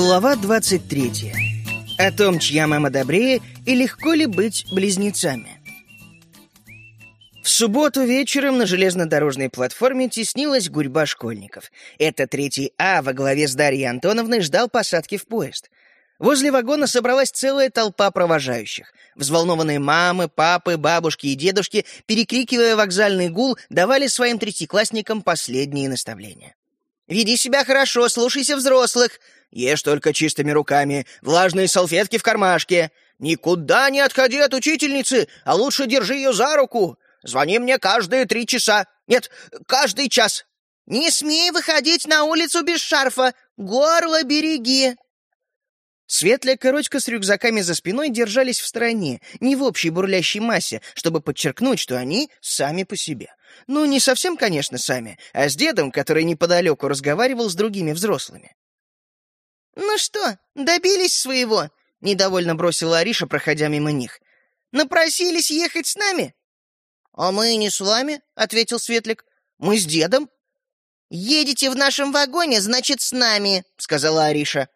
Глава 23. О том, чья мама добрее и легко ли быть близнецами. В субботу вечером на железнодорожной платформе теснилась гурьба школьников. Это третий А во главе с Дарьей Антоновной ждал посадки в поезд. Возле вагона собралась целая толпа провожающих. Взволнованные мамы, папы, бабушки и дедушки, перекрикивая вокзальный гул, давали своим третьеклассникам последние наставления. «Веди себя хорошо, слушайся взрослых. Ешь только чистыми руками, влажные салфетки в кармашке. Никуда не отходи от учительницы, а лучше держи ее за руку. Звони мне каждые три часа. Нет, каждый час. Не смей выходить на улицу без шарфа. Горло береги. Светлая корочка с рюкзаками за спиной держались в стороне, не в общей бурлящей массе, чтобы подчеркнуть, что они сами по себе. Ну, не совсем, конечно, сами, а с дедом, который неподалеку разговаривал с другими взрослыми. «Ну что, добились своего?» — недовольно бросила Ариша, проходя мимо них. «Напросились ехать с нами?» «А мы не с вами», — ответил Светлик. «Мы с дедом». «Едете в нашем вагоне, значит, с нами», — сказала Ариша.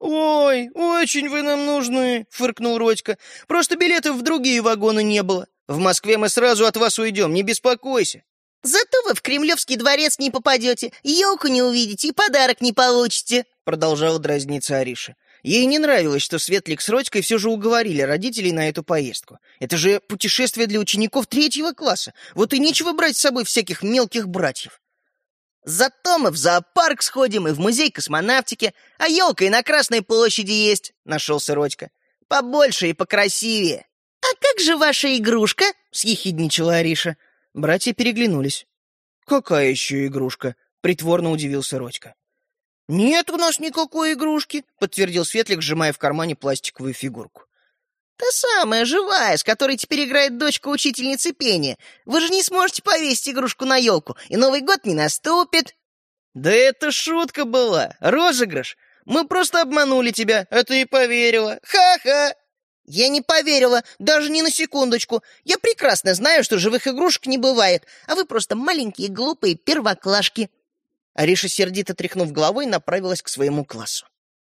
«Ой, очень вы нам нужны», — фыркнул Родька. «Просто билетов в другие вагоны не было. В Москве мы сразу от вас уйдем, не беспокойся». «Зато вы в Кремлевский дворец не попадете, елку не увидите и подарок не получите», — продолжала дразниться Ариша. Ей не нравилось, что Светлик с Родькой все же уговорили родителей на эту поездку. Это же путешествие для учеников третьего класса. Вот и нечего брать с собой всяких мелких братьев. Зато мы в зоопарк сходим и в музей космонавтики, а елка и на Красной площади есть, — нашелся Родька. Побольше и покрасивее. — А как же ваша игрушка? — съехидничала Ариша. Братья переглянулись. «Какая еще игрушка?» — притворно удивился Родька. «Нет у нас никакой игрушки», — подтвердил Светлик, сжимая в кармане пластиковую фигурку. «Та самая, живая, с которой теперь играет дочка учительницы пения. Вы же не сможете повесить игрушку на елку, и Новый год не наступит». «Да это шутка была, розыгрыш. Мы просто обманули тебя, а ты и поверила. Ха-ха!» «Я не поверила, даже не на секундочку. Я прекрасно знаю, что живых игрушек не бывает, а вы просто маленькие глупые первоклашки». Ариша, сердито тряхнув головой, направилась к своему классу.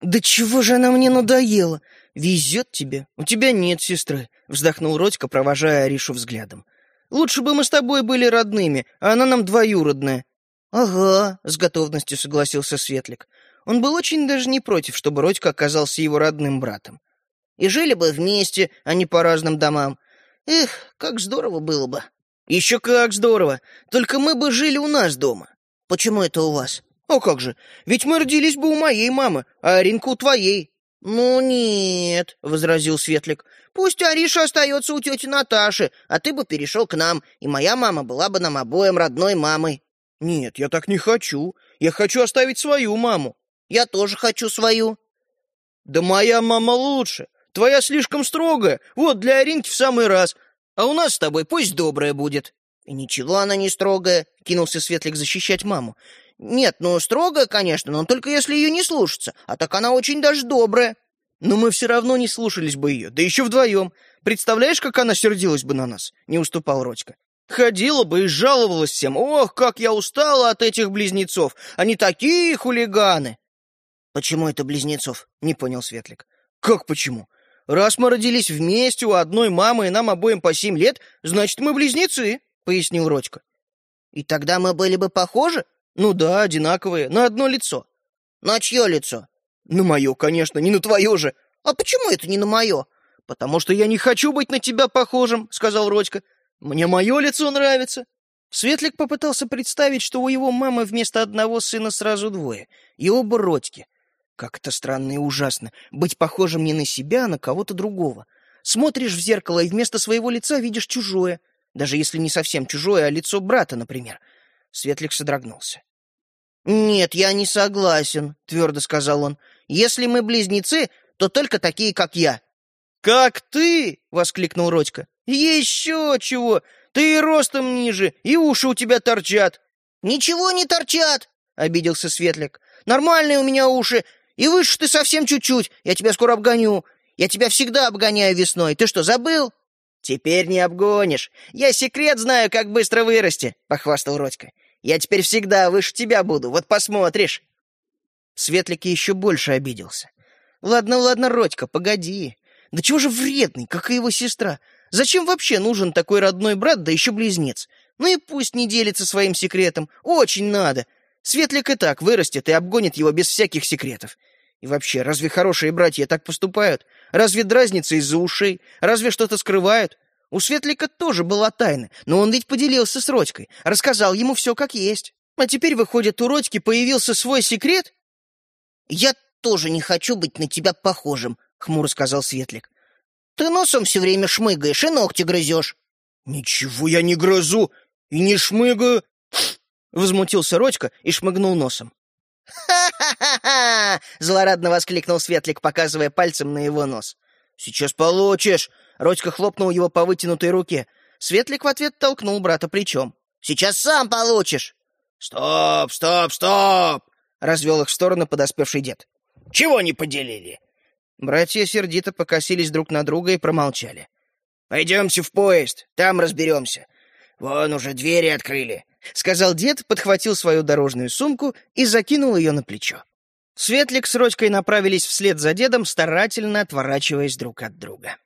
«Да чего же она мне надоела? Везет тебе. У тебя нет сестры», — вздохнул Родька, провожая Аришу взглядом. «Лучше бы мы с тобой были родными, а она нам двоюродная». «Ага», — с готовностью согласился Светлик. Он был очень даже не против, чтобы Родька оказался его родным братом и жили бы вместе, а не по разным домам. Эх, как здорово было бы. Еще как здорово. Только мы бы жили у нас дома. Почему это у вас? А как же? Ведь мы родились бы у моей мамы, а Аринка у твоей. Ну нет, возразил Светлик. Пусть Ариша остается у тети Наташи, а ты бы перешел к нам, и моя мама была бы нам обоим родной мамой. Нет, я так не хочу. Я хочу оставить свою маму. Я тоже хочу свою. Да моя мама лучше. Твоя слишком строгая, вот для Аринки в самый раз. А у нас с тобой пусть добрая будет». «И ничего она не строгая», — кинулся Светлик защищать маму. «Нет, ну, строгая, конечно, но только если ее не слушаться, а так она очень даже добрая». «Но мы все равно не слушались бы ее, да еще вдвоем. Представляешь, как она сердилась бы на нас?» — не уступал Родька. Ходила бы и жаловалась всем. Ох, как я устала от этих близнецов. Они такие хулиганы. Почему это близнецов? Не понял Светлик. Как почему? Раз мы родились вместе у одной мамы и нам обоим по семь лет, значит, мы близнецы, — пояснил Родька. И тогда мы были бы похожи? Ну да, одинаковые, на одно лицо. На чье лицо? На мое, конечно, не на твое же. А почему это не на мое? Потому что я не хочу быть на тебя похожим, — сказал Родька. Мне мое лицо нравится. Светлик попытался представить, что у его мамы вместо одного сына сразу двое, и оба Родьки — как это странно и ужасно, быть похожим не на себя, а на кого-то другого. Смотришь в зеркало и вместо своего лица видишь чужое, даже если не совсем чужое, а лицо брата, например. Светлик содрогнулся. «Нет, я не согласен», — твердо сказал он. «Если мы близнецы, то только такие, как я». «Как ты?» — воскликнул Родька. «Еще чего! Ты и ростом ниже, и уши у тебя торчат». «Ничего не торчат!» — обиделся Светлик. «Нормальные у меня уши, и выше ты совсем чуть-чуть. Я тебя скоро обгоню. Я тебя всегда обгоняю весной. Ты что, забыл?» «Теперь не обгонишь. Я секрет знаю, как быстро вырасти», — похвастал Родька. «Я теперь всегда выше тебя буду. Вот посмотришь». Светлик еще больше обиделся. «Ладно, ладно, Родька, погоди. Да чего же вредный, как и его сестра? Зачем вообще нужен такой родной брат, да еще близнец? Ну и пусть не делится своим секретом. Очень надо. Светлик и так вырастет и обгонит его без всяких секретов. И вообще, разве хорошие братья так поступают? Разве дразнятся из-за ушей? Разве что-то скрывают? У Светлика тоже была тайна, но он ведь поделился с Родькой, рассказал ему все как есть. А теперь, выходит, у Родьки появился свой секрет? «Я тоже не хочу быть на тебя похожим», — хмуро сказал Светлик. «Ты носом все время шмыгаешь и ногти грызешь». «Ничего я не грызу и не шмыгаю!» Возмутился Родька и шмыгнул носом. «Ха-ха-ха!» — злорадно воскликнул Светлик, показывая пальцем на его нос. «Сейчас получишь!» — Родька хлопнул его по вытянутой руке. Светлик в ответ толкнул брата плечом. «Сейчас сам получишь!» «Стоп, стоп, стоп!» — развел их в сторону подоспевший дед. «Чего не поделили?» Братья сердито покосились друг на друга и промолчали. «Пойдемте в поезд, там разберемся. Вон уже двери открыли», — сказал дед, подхватил свою дорожную сумку и закинул ее на плечо. Светлик с Родькой направились вслед за дедом, старательно отворачиваясь друг от друга.